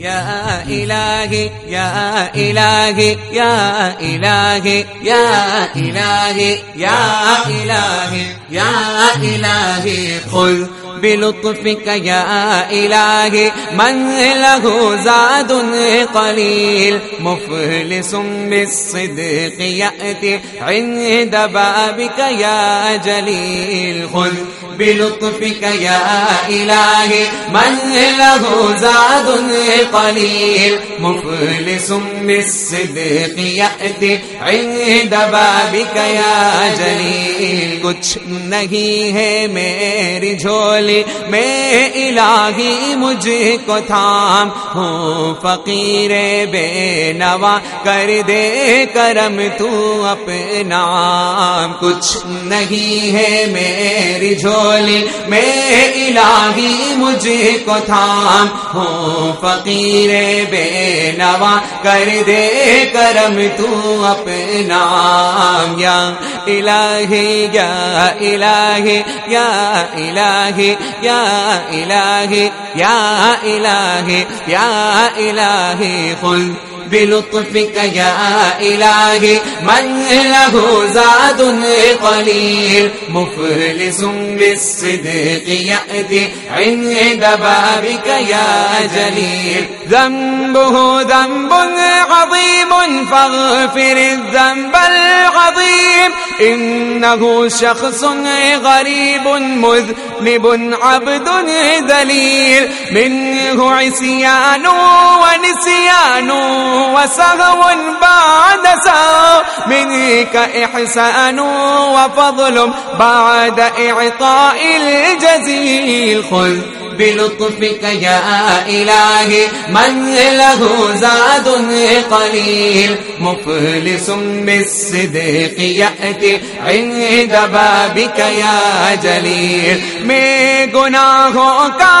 يا إلهي يا إلهي يا إلهي يا إلهي يا إلهي يا إلهي خذ بلطفك يا إلهي من له زاد قليل مفلس بالصدق يأتي عند بابك يا جليل خذ بلطفك يا إلهي من له زاد قليل مفلس بالصدق يأتي عند بابك يا جليل. کچھ نہیں ہے میری جھولی میں الہی مجھ کو تھام۔ ہوں فقیر بے نوا، کر دے کرم تو اپنا۔ کچھ نہیں ہے میری جھولی، میں الہی مجھ کو تھام۔ ہوں فقیر بے نوا، کر دے کرم تو اپنا۔ یا الہی یا الہی یا الہی یا الہی یا الہی یا الہی خل بلطفك يا إلهي من له زاد قليل مفلس بالصدق يأتي عند بابك يا جليل. ذنبه ذنب عظيم فاغفر الذنب العظيم. إنه شخص غريب مذنب عبد ذليل. منه عصيان ونسيان. وسهو بعد سهو منك إحسان وفضل بعد إعطاء الجزيل. خذ بلطفك يا إلهي من له زاد قليل. مفلس بالصدق يأتي عند بابك يا جليل. گناہوں کا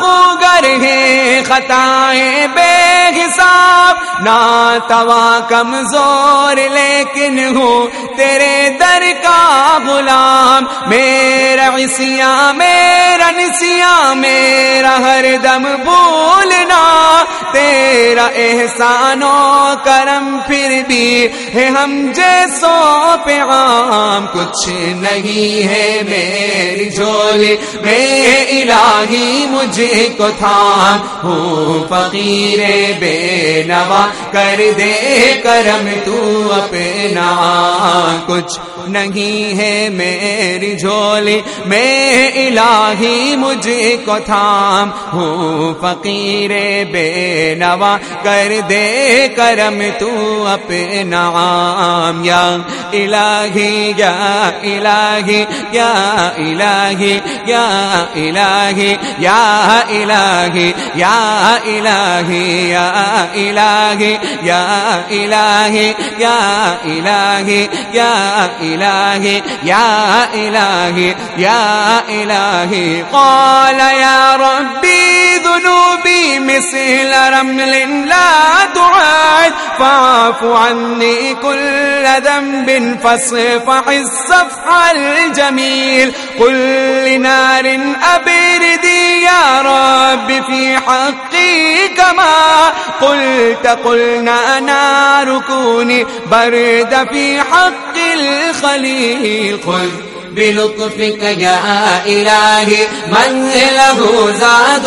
خوگر ہے خطائیں بے حساب نہ توا کمزور لیکن ہوں تیرے در کا غلام۔ میرا عصیاں، میرا نسیاں، میرا ہر دم بولنا تیرا احسان و کرم پھر بھی ہے ہم جیسو پہ عام۔ کچھ نہیں ہے میری جھولی، میں الہی مجھے کو تھام۔ ہوں فقیر بے نوا، کر دے کرم تو اپنا۔ کچھ نہیں ہے میری جھولی، میں الہی مجھے کو تھام۔ ہوں فقیر بے نوا، کر دے کرم تو اپنا۔ یا الہی یا الہی یا الہی یا الہی یا الہی، یا إلهي يا إلهي يا إلهي يا إلهي يا إلهي يا إلهي يا إلهي. قال يا ربي ذنوبي مثل رمل لا تعاد. فاعف عني كل ذنب فاصفح الصفح الجميل. قل لنار أبردي يا رب في حقي كما قلت قلنا نار كوني برد في حق الخليل. خذ بلطفك يا إلهي من له زاد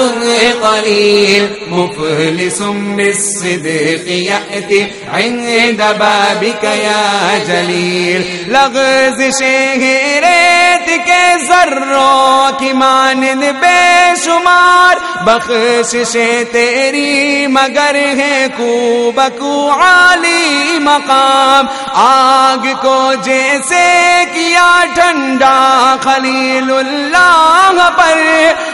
قليل. مفلس بالصدق يأتي عند بابك يا جليل. لغز شهرت کے ذروں کی مانند بے شمار، بخش تیری مگر ہے کو بکو عالی مقام۔ آگ کو جیسے کیا ٹھنڈا خلیل اللہ پر۔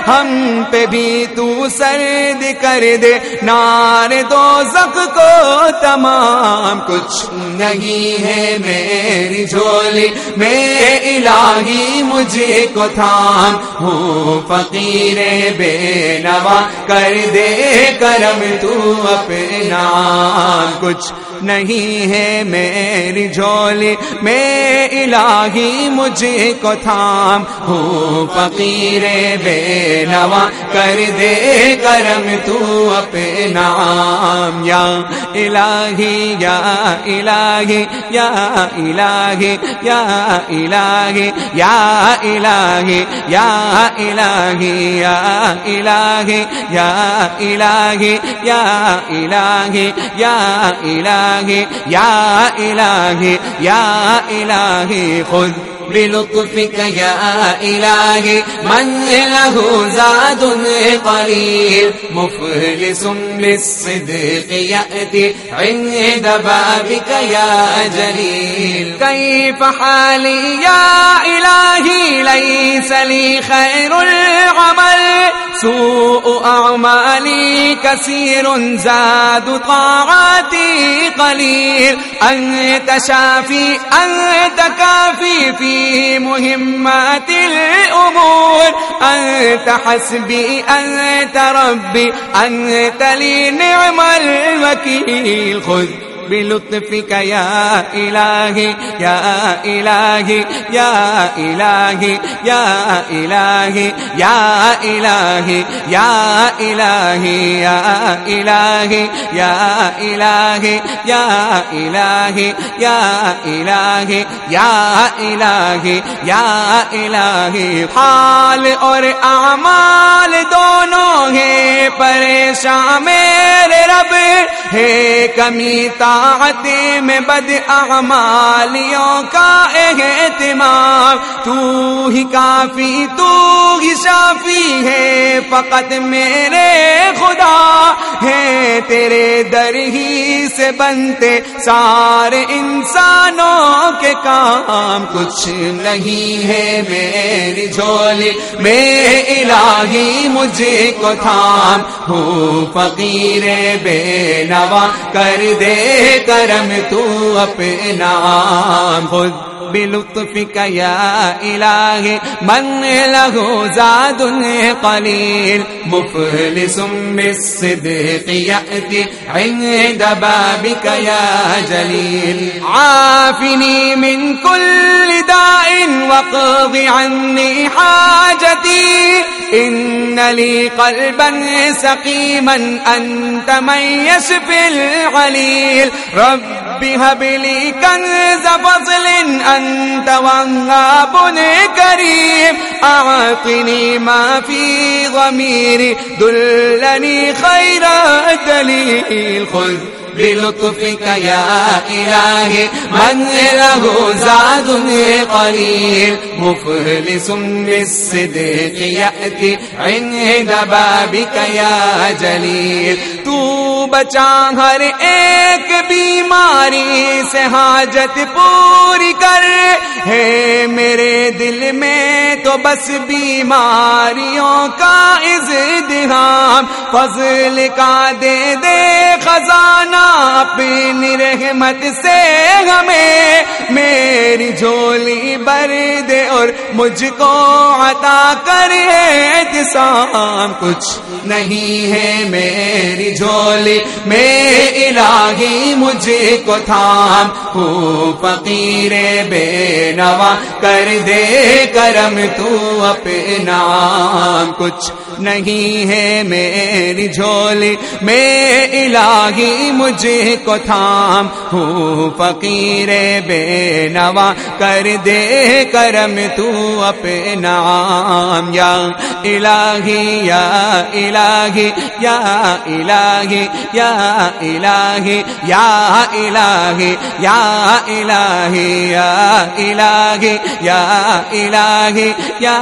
ہم پہ بھی تو سرد کر دے۔ نار دو کو تمام کچھ نہیں ہے میری جھولی۔ میں الہی مجھے کو تھام۔ ہوں فقیر بے نوا کر دے۔ کرم تو اپنا کچھ نہیں ہے میری جھولی۔ میں الہی مجھے کو تھام۔ ہوں فقیر بے نوا کر دے کرم تو اپنا یا الہی یا الہی یا الہی یا الہی یا الہی یا الہی یا الہی یا الہی یا الہی یا الہی یا الہی یا الہی خود بلطفك يا إلهي من له زاد قليل مفلس بالصدق يأتي عند بابك يا جليل. كيف حالي يا إلهي؟ ليس لي خير العمل. سوء أعمالي كثير زاد طاعاتي قليل. أنت شافي أنت كافي في مهمات الأمور. أنت حسبي أنت ربي أنت لي نعم الوكيل. خذ بلطفك يا إلهي يا إلهي يا إلهي يا إلهي يا إلهي يا إلهي يا إلهي يا إلهي يا إلهي يا إلهي يا إلهي يا إلهي حال اور اعمال دونوں ہیں پریشان میرے رب ہے کمی طاعت میں بد اعمالیوں کا اہتمام۔ تو ہی کافی، تو ہی شافی ہے۔ فقط میرے خدا ہے، تیرے در ہی سے بنتے سارے انسانوں کے کام۔ کچھ نہیں ہے میری جھولی، میں الہی مجھے کو تھام۔ ہوں فقیر بے نوا، کر دے کرم تو اپنا خود۔ بلطفك يا إلهي من له زاد قليل. مفلس بالصدق يأتي عند بابك يا جليل. عافني من كل داء واقض عني حاجتي. إن لي قلبا سقيما أنت من يشفي العليل. رب هب لي كنز فضل أنت وهاب كريم. أعطني ما في ضميري دلني خير دليل. خذ بلطفك يا إلهي من له زاد قليل. مفلس بالصدق يأتي عند بابك يا جليل. تو بچا ہر ایک بیماری سے حاجت پوری کر۔ ہے میرے دل میں تو بس بیماریوں کا ازدہام فضل کا دے دے خزانہ اپنی رحمت سے ہمیں۔ میری جھولی بر دے۔ اور مجھ کو عطا کر احتسام کچھ نہیں ہے میری جھولی، میں الہی مجھے کو تھام۔ ہوں فقیر بے نوا، کر دے کرم تو اپنا۔ کچھ نہیں ہے میری جھولی، میں الہی مجھے کو تھام۔ ہوں فقیر بے نوا، کر دے کرم تو اپنا یا الہی یا الہی یا الہی یا الہی یا الہی یا الہی یا الہی یا الہی یا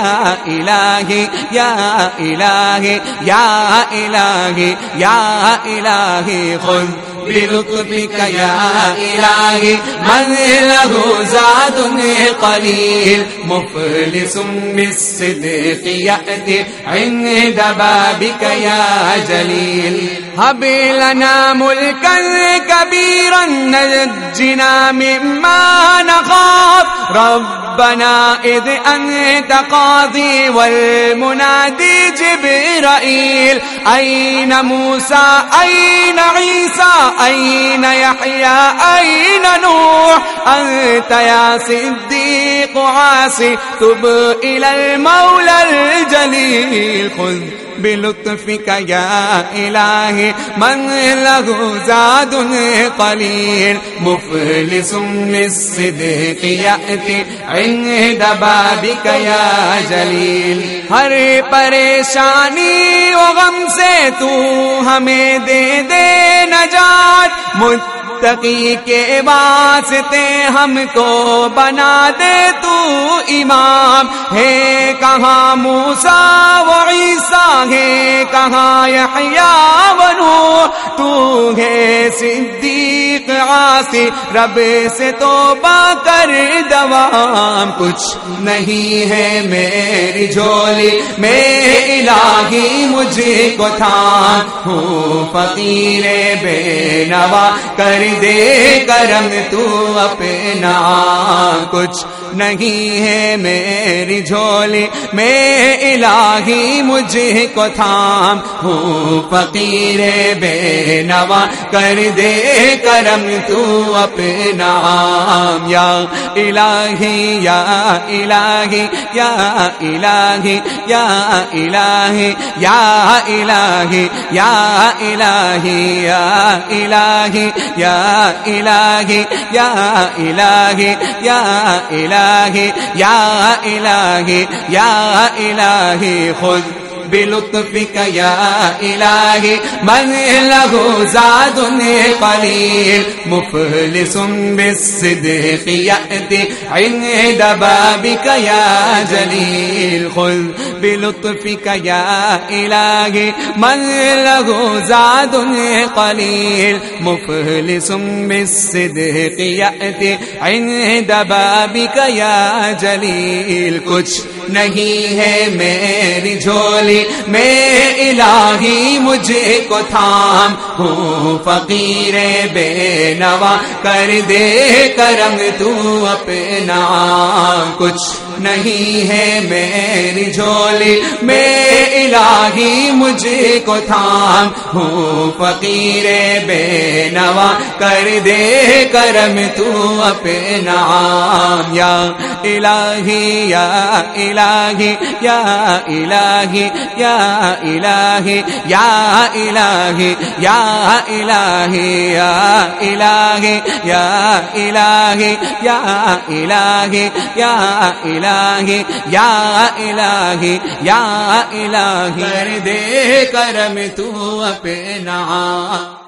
الہی یا الہی یا الہی یا الہی خود بلطفك يا إلهي من له زاد قليل مفلس بالصدق يأتي عند بابك يا جليل هب لنا ملكا كبيرا نجنا مما نخاف. ربنا إذ أنت قاضي والمنادي جبرائيل. أين موسى؟ أين عيسى؟ أين يحيى؟ أين نوح؟ أنت يا صديق عاصي. تب إلى المولى الجليل. خذ بلطفك يا إلهي من له زاد قليل مفلس للصدق يأتي عند بابك يا جلیل ہر پریشانی و غم سے تو ہمیں دے دے نجات متقی کے واسطے ہم کو بنا دے تو امام۔ ہے کہاں موسا و عیسیٰ؟ ہے کہاں یحییٰ بنو تو ہے صدیق آسی رب سے تو کر دوام۔ کچھ نہیں ہے میری جھولی۔ میں الہی مجھے کو تھا ہوں فقیر بے نوا۔ کر دے کرم تو اپنا کچھ نہیں ہے میری جھولی میں الہی مجھے کو تھام ہوں فقیر بے نوا کر دے کرم تو اپنا یا الہی یا الہی یا الہی یا الہی یا الہی یا الہی یا الہی یا الہی یا الہی یا الہی یا الہی یا الہی خود بلطفك يا إلهي، من له زاد قليل. مفلس بالصدق يأتي عند بابك يا جليل. خذ بلطفك يا إلهي، من له زاد قليل. مفلس بالصدق يأتي عند بابك يا جليل. کچھ نہیں ہے میری جھولی، میں الہی مجھے کو تھام۔ ہوں فقیر بے نوا، کر دے کرم تو اپنا کچھ۔ نہیں ہے میری جھولی میں الہی مجھے کو تھام ہوں فقیر بے نوا کر دے کرم تو اپنا یا الہی یا الہی یا الہی یا الہی یا الہی یا الہی یا الہی یا الہی یا الہی یا الہی یا الہی یا الہی کر دے کرم تو اپنا